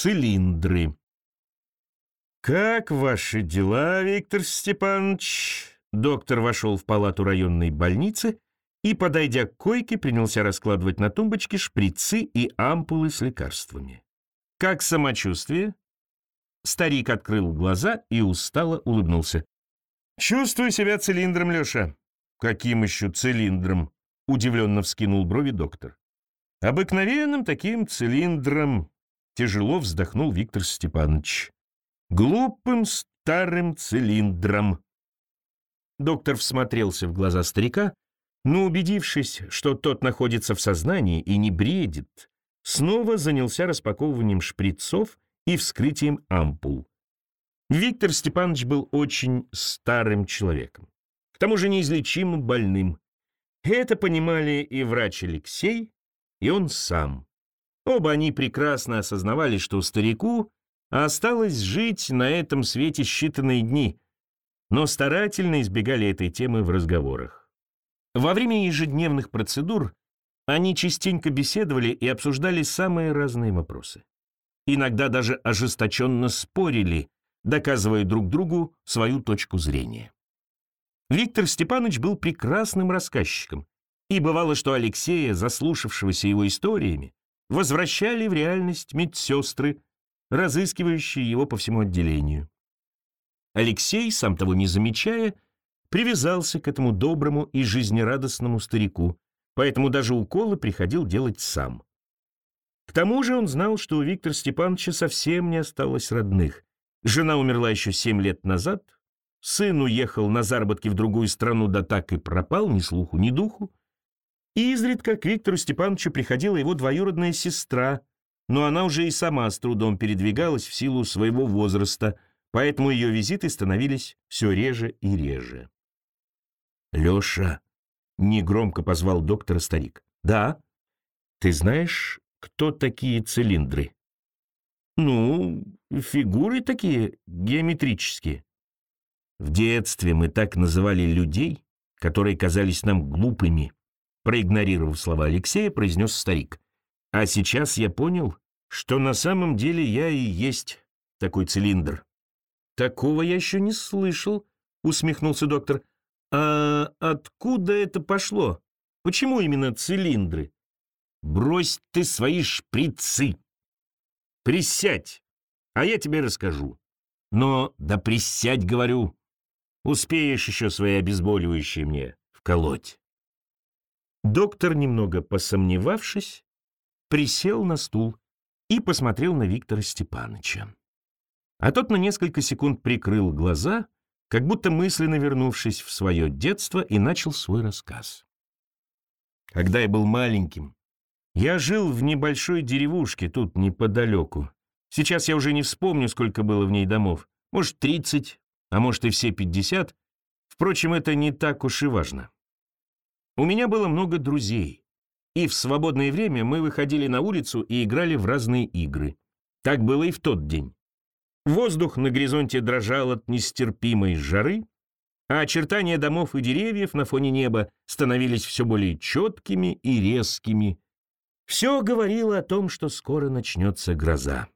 Цилиндры. «Как ваши дела, Виктор Степанович?» Доктор вошел в палату районной больницы и, подойдя к койке, принялся раскладывать на тумбочке шприцы и ампулы с лекарствами. «Как самочувствие?» Старик открыл глаза и устало улыбнулся. «Чувствую себя цилиндром, Леша». «Каким еще цилиндром?» — удивленно вскинул брови доктор. «Обыкновенным таким цилиндром», — тяжело вздохнул Виктор Степанович. «Глупым старым цилиндром». Доктор всмотрелся в глаза старика, но, убедившись, что тот находится в сознании и не бредит, снова занялся распаковыванием шприцов и вскрытием ампул. Виктор Степанович был очень старым человеком, к тому же неизлечимо больным. Это понимали и врач Алексей, и он сам. Оба они прекрасно осознавали, что старику осталось жить на этом свете считанные дни — но старательно избегали этой темы в разговорах. Во время ежедневных процедур они частенько беседовали и обсуждали самые разные вопросы. Иногда даже ожесточенно спорили, доказывая друг другу свою точку зрения. Виктор Степанович был прекрасным рассказчиком, и бывало, что Алексея, заслушавшегося его историями, возвращали в реальность медсестры, разыскивающие его по всему отделению. Алексей, сам того не замечая, привязался к этому доброму и жизнерадостному старику, поэтому даже уколы приходил делать сам. К тому же он знал, что у Виктора Степановича совсем не осталось родных. Жена умерла еще семь лет назад, сын уехал на заработки в другую страну, да так и пропал, ни слуху, ни духу. И изредка к Виктору Степановичу приходила его двоюродная сестра, но она уже и сама с трудом передвигалась в силу своего возраста – поэтому ее визиты становились все реже и реже. «Леша», — негромко позвал доктора старик. «Да? Ты знаешь, кто такие цилиндры?» «Ну, фигуры такие геометрические». В детстве мы так называли людей, которые казались нам глупыми, проигнорировав слова Алексея, произнес старик. А сейчас я понял, что на самом деле я и есть такой цилиндр. «Такого я еще не слышал», — усмехнулся доктор. «А откуда это пошло? Почему именно цилиндры?» «Брось ты свои шприцы! Присядь, а я тебе расскажу. Но да присядь, говорю, успеешь еще свои обезболивающие мне вколоть». Доктор, немного посомневавшись, присел на стул и посмотрел на Виктора Степановича. А тот на несколько секунд прикрыл глаза, как будто мысленно вернувшись в свое детство, и начал свой рассказ. Когда я был маленьким, я жил в небольшой деревушке тут неподалеку. Сейчас я уже не вспомню, сколько было в ней домов. Может, 30, а может и все 50. Впрочем, это не так уж и важно. У меня было много друзей, и в свободное время мы выходили на улицу и играли в разные игры. Так было и в тот день. Воздух на горизонте дрожал от нестерпимой жары, а очертания домов и деревьев на фоне неба становились все более четкими и резкими. Все говорило о том, что скоро начнется гроза.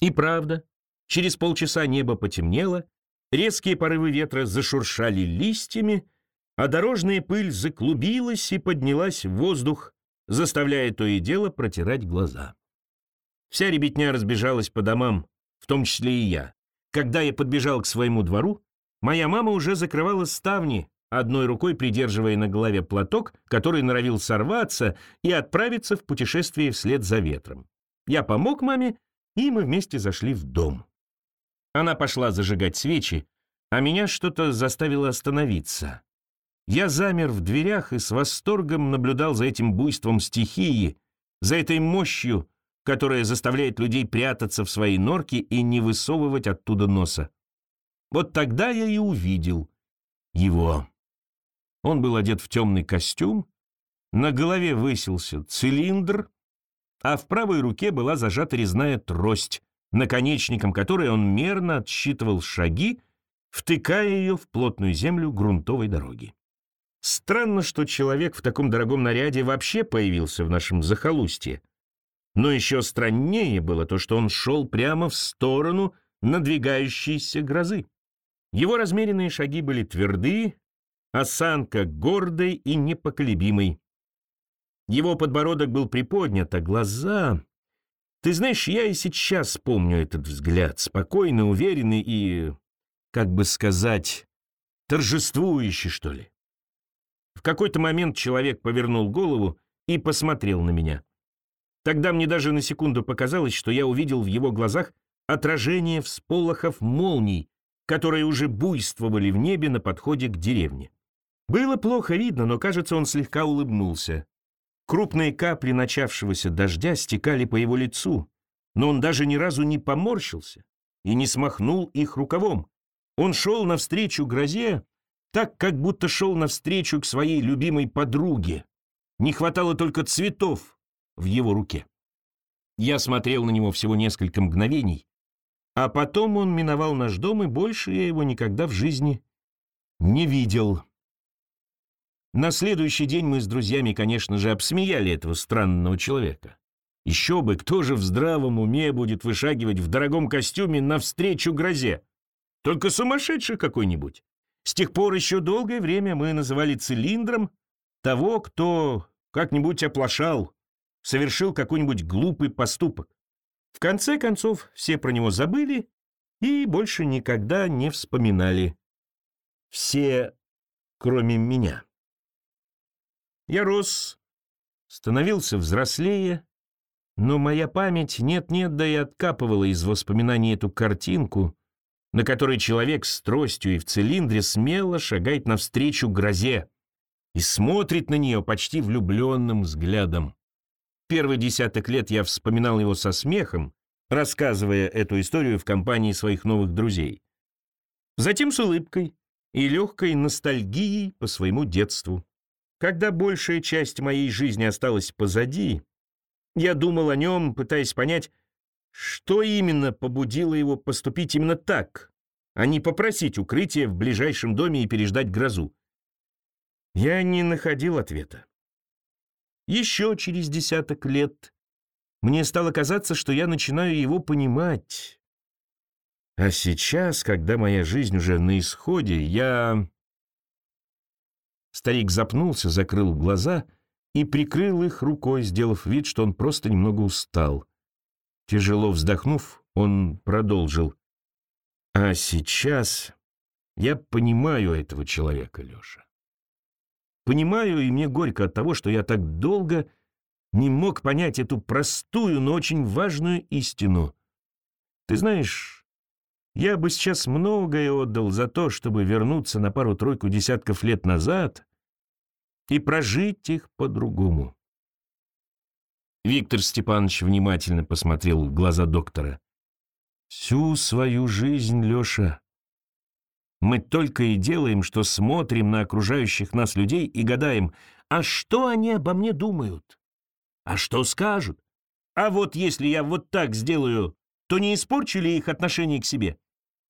И правда, через полчаса небо потемнело, резкие порывы ветра зашуршали листьями, а дорожная пыль заклубилась и поднялась в воздух, заставляя то и дело протирать глаза. Вся ребятня разбежалась по домам, в том числе и я. Когда я подбежал к своему двору, моя мама уже закрывала ставни, одной рукой придерживая на голове платок, который норовил сорваться и отправиться в путешествие вслед за ветром. Я помог маме, и мы вместе зашли в дом. Она пошла зажигать свечи, а меня что-то заставило остановиться. Я замер в дверях и с восторгом наблюдал за этим буйством стихии, за этой мощью, которая заставляет людей прятаться в своей норке и не высовывать оттуда носа. Вот тогда я и увидел его. Он был одет в темный костюм, на голове высился цилиндр, а в правой руке была зажата резная трость, наконечником которой он мерно отсчитывал шаги, втыкая ее в плотную землю грунтовой дороги. Странно, что человек в таком дорогом наряде вообще появился в нашем захолустье. Но еще страннее было то, что он шел прямо в сторону надвигающейся грозы. Его размеренные шаги были тверды, осанка гордой и непоколебимой. Его подбородок был приподнят, а глаза... Ты знаешь, я и сейчас помню этот взгляд, спокойный, уверенный и, как бы сказать, торжествующий, что ли. В какой-то момент человек повернул голову и посмотрел на меня. Тогда мне даже на секунду показалось, что я увидел в его глазах отражение всполохов молний, которые уже буйствовали в небе на подходе к деревне. Было плохо видно, но, кажется, он слегка улыбнулся. Крупные капли начавшегося дождя стекали по его лицу, но он даже ни разу не поморщился и не смахнул их рукавом. Он шел навстречу грозе, так, как будто шел навстречу к своей любимой подруге. Не хватало только цветов в его руке. Я смотрел на него всего несколько мгновений, а потом он миновал наш дом, и больше я его никогда в жизни не видел. На следующий день мы с друзьями, конечно же, обсмеяли этого странного человека. Еще бы, кто же в здравом уме будет вышагивать в дорогом костюме навстречу грозе? Только сумасшедший какой-нибудь. С тех пор еще долгое время мы называли цилиндром того, кто как-нибудь оплошал, совершил какой-нибудь глупый поступок. В конце концов, все про него забыли и больше никогда не вспоминали. Все, кроме меня. Я рос, становился взрослее, но моя память нет-нет, да и откапывала из воспоминаний эту картинку, на которой человек с тростью и в цилиндре смело шагает навстречу грозе и смотрит на нее почти влюбленным взглядом. Первый десяток лет я вспоминал его со смехом, рассказывая эту историю в компании своих новых друзей. Затем с улыбкой и легкой ностальгией по своему детству. Когда большая часть моей жизни осталась позади, я думал о нем, пытаясь понять, что именно побудило его поступить именно так, а не попросить укрытия в ближайшем доме и переждать грозу. Я не находил ответа. Еще через десяток лет мне стало казаться, что я начинаю его понимать. А сейчас, когда моя жизнь уже на исходе, я Старик запнулся, закрыл глаза и прикрыл их рукой, сделав вид, что он просто немного устал. Тяжело вздохнув, он продолжил. «А сейчас я понимаю этого человека, Леша. Понимаю, и мне горько от того, что я так долго не мог понять эту простую, но очень важную истину. Ты знаешь, я бы сейчас многое отдал за то, чтобы вернуться на пару-тройку десятков лет назад и прожить их по-другому. Виктор Степанович внимательно посмотрел в глаза доктора. «Всю свою жизнь, Леша, мы только и делаем, что смотрим на окружающих нас людей и гадаем, а что они обо мне думают? А что скажут? А вот если я вот так сделаю, то не испорчу ли их отношение к себе?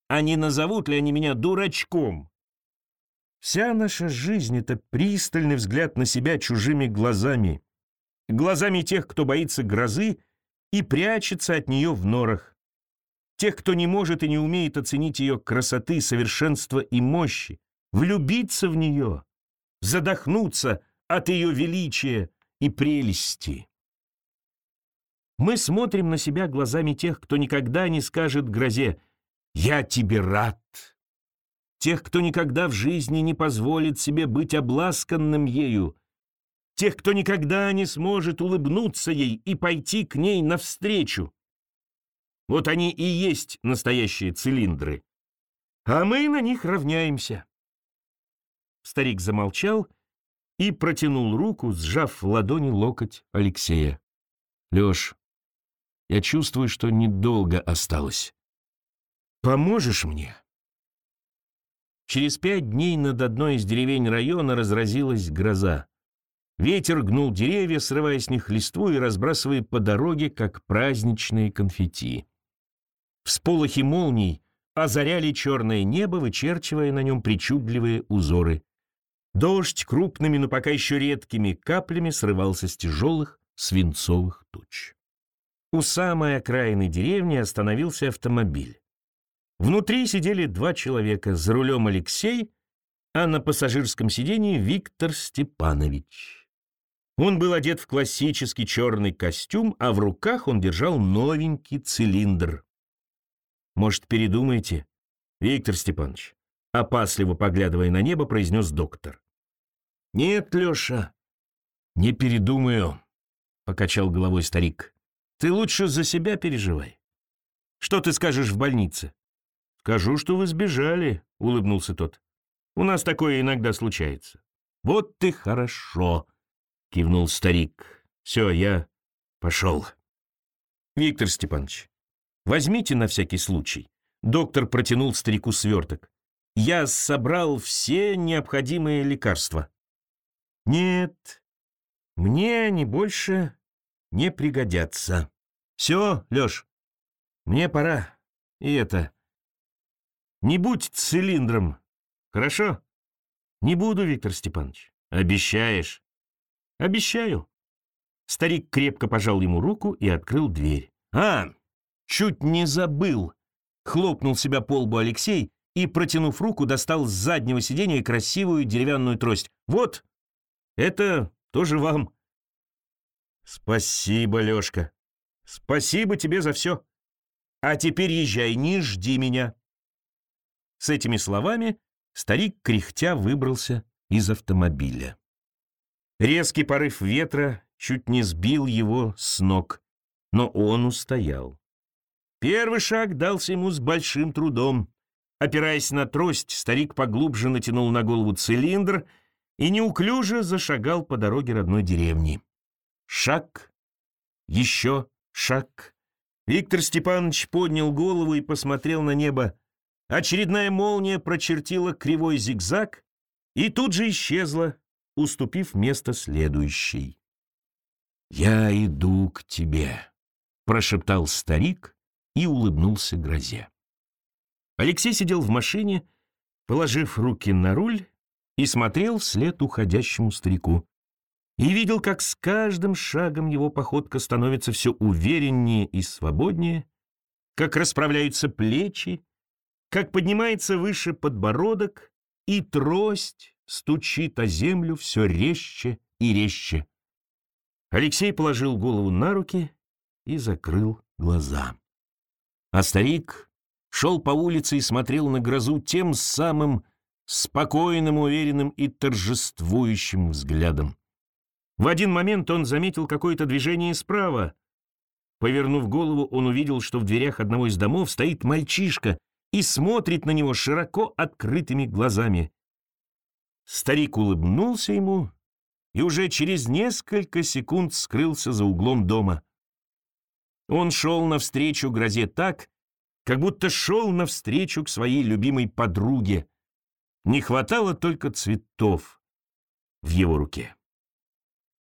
а не назовут ли они меня дурачком. Вся наша жизнь — это пристальный взгляд на себя чужими глазами, глазами тех, кто боится грозы и прячется от нее в норах, тех, кто не может и не умеет оценить ее красоты, совершенства и мощи, влюбиться в нее, задохнуться от ее величия и прелести. Мы смотрим на себя глазами тех, кто никогда не скажет грозе я тебе рад. Тех, кто никогда в жизни не позволит себе быть обласканным ею, тех, кто никогда не сможет улыбнуться ей и пойти к ней навстречу. Вот они и есть настоящие цилиндры. А мы на них равняемся. Старик замолчал и протянул руку, сжав в ладони локоть Алексея. «Леш, я чувствую, что недолго осталось. Поможешь мне?» Через пять дней над одной из деревень района разразилась гроза. Ветер гнул деревья, срывая с них листву и разбрасывая по дороге, как праздничные конфетти. Всполохи молний озаряли черное небо, вычерчивая на нем причудливые узоры. Дождь крупными, но пока еще редкими каплями срывался с тяжелых свинцовых туч. У самой окраины деревни остановился автомобиль. Внутри сидели два человека, за рулем Алексей, а на пассажирском сидении Виктор Степанович. Он был одет в классический черный костюм, а в руках он держал новенький цилиндр. «Может, передумаете, Виктор Степанович?» Опасливо поглядывая на небо, произнес доктор. «Нет, Леша, не передумаю», — покачал головой старик. «Ты лучше за себя переживай. Что ты скажешь в больнице?» «Скажу, что вы сбежали», — улыбнулся тот. «У нас такое иногда случается». «Вот ты хорошо», — кивнул старик. «Все, я пошел». «Виктор Степанович, возьмите на всякий случай». Доктор протянул старику сверток. «Я собрал все необходимые лекарства». «Нет, мне они больше не пригодятся. Все, Леш, мне пора. И это, не будь цилиндром, хорошо? Не буду, Виктор Степанович. Обещаешь? Обещаю. Старик крепко пожал ему руку и открыл дверь. А, чуть не забыл. Хлопнул себя по лбу Алексей и, протянув руку, достал с заднего сиденья красивую деревянную трость. Вот, это тоже вам. Спасибо, Лешка. Спасибо тебе за все. А теперь езжай, не жди меня. С этими словами старик кряхтя выбрался из автомобиля. Резкий порыв ветра чуть не сбил его с ног, но он устоял. Первый шаг дался ему с большим трудом. Опираясь на трость, старик поглубже натянул на голову цилиндр и неуклюже зашагал по дороге родной деревни. Шаг, еще шаг. Виктор Степанович поднял голову и посмотрел на небо. Очередная молния прочертила кривой зигзаг и тут же исчезла, уступив место следующей. «Я иду к тебе», — прошептал старик и улыбнулся грозе. Алексей сидел в машине, положив руки на руль, и смотрел вслед уходящему старику. И видел, как с каждым шагом его походка становится все увереннее и свободнее, как расправляются плечи, как поднимается выше подбородок, и трость стучит о землю все резче и резче. Алексей положил голову на руки и закрыл глаза. А старик шел по улице и смотрел на грозу тем самым спокойным, уверенным и торжествующим взглядом. В один момент он заметил какое-то движение справа. Повернув голову, он увидел, что в дверях одного из домов стоит мальчишка и смотрит на него широко открытыми глазами. Старик улыбнулся ему и уже через несколько секунд скрылся за углом дома. Он шел навстречу грозе так, как будто шел навстречу к своей любимой подруге. Не хватало только цветов в его руке.